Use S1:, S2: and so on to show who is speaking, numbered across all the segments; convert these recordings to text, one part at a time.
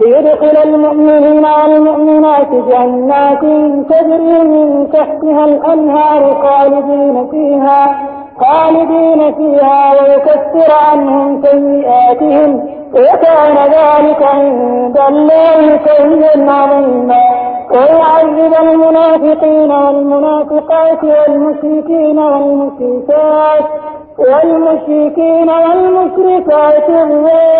S1: ليدخل المؤمنين والمؤمنات جنات تجري من تحتها الأنهار خالدين فيها خالدين فيها ويكفر عنهم سيئاتهم وكان ذلك عند الله سيئا عظيما ويعذب المنافقين والمنافقات والمشركين والمشركات والمشركين والمشركات الظالمين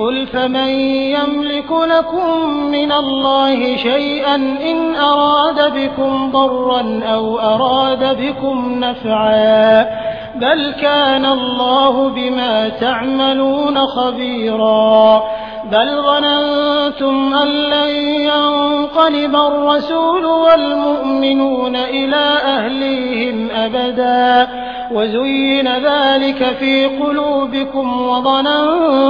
S2: قُلْ فَمَن يَمْلِكُ لَكُم مِّنَ اللَّهِ شَيْئًا إِنْ أَرَادَ بِكُمْ ضَرًّا أَوْ أَرَادَ بِكُمْ نَفْعًا ۚ بَلْ كَانَ اللَّهُ بِمَا تَعْمَلُونَ خَبِيرًا بَلْ ظَنَنتُمْ أَن لَّن يَنقَلِبَ الرَّسُولُ وَالْمُؤْمِنُونَ إِلَىٰ أَهْلِيهِمْ أَبَدًا وَزُيِّنَ ذَٰلِكَ فِي قُلُوبِكُمْ وَظَنَنتُمْ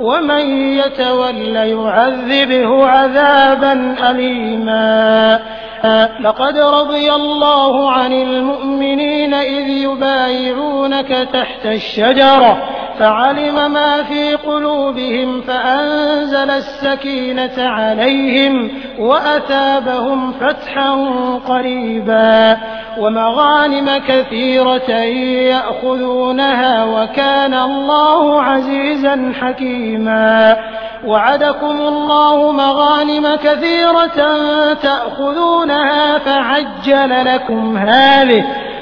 S2: ومن يتول يعذبه عذابا أليما لقد رضي الله عن المؤمنين إذ يبايعونك تحت الشجرة فعلم ما في قلوبهم فأنزل السكينة عليهم وأتابهم فتحا قريبا ومغانم كثيرة يأخذونها وكان الله عزيزا حكيما وعدكم الله مغانم كثيرة تأخذونها فعجل لكم هذه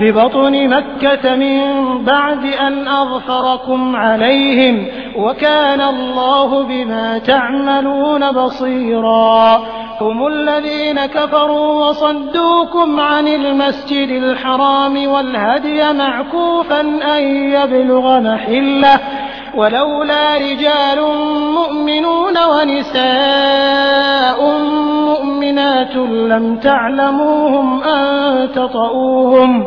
S2: ببطن مكة من بعد أن أظفركم عليهم وكان الله بما تعملون بصيرا هم الذين كفروا وصدوكم عن المسجد الحرام والهدي معكوفا أن يبلغ محله ولولا رجال مؤمنون ونساء مؤمنات لم تعلموهم أن تطؤوهم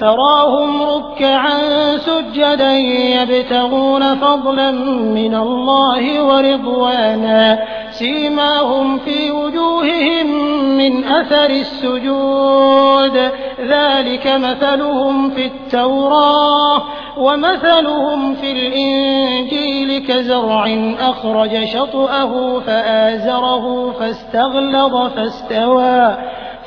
S2: تَرَاهُمْ رُكَّعًا سُجَّدًا يَبْتَغُونَ فَضْلًا مِّنَ اللَّهِ وَرِضْوَانًا سِيمَاهُمْ فِي وُجُوهِهِم مِّنْ أَثَرِ السُّجُودِ ذَلِكَ مَثَلُهُمْ فِي التَّوْرَاةِ وَمَثَلُهُمْ فِي الْإِنجِيلِ كَزَرْعٍ أَخْرَجَ شَطْأَهُ فَآزَرَهُ فَاسْتَغْلَظَ فَاسْتَوَىٰ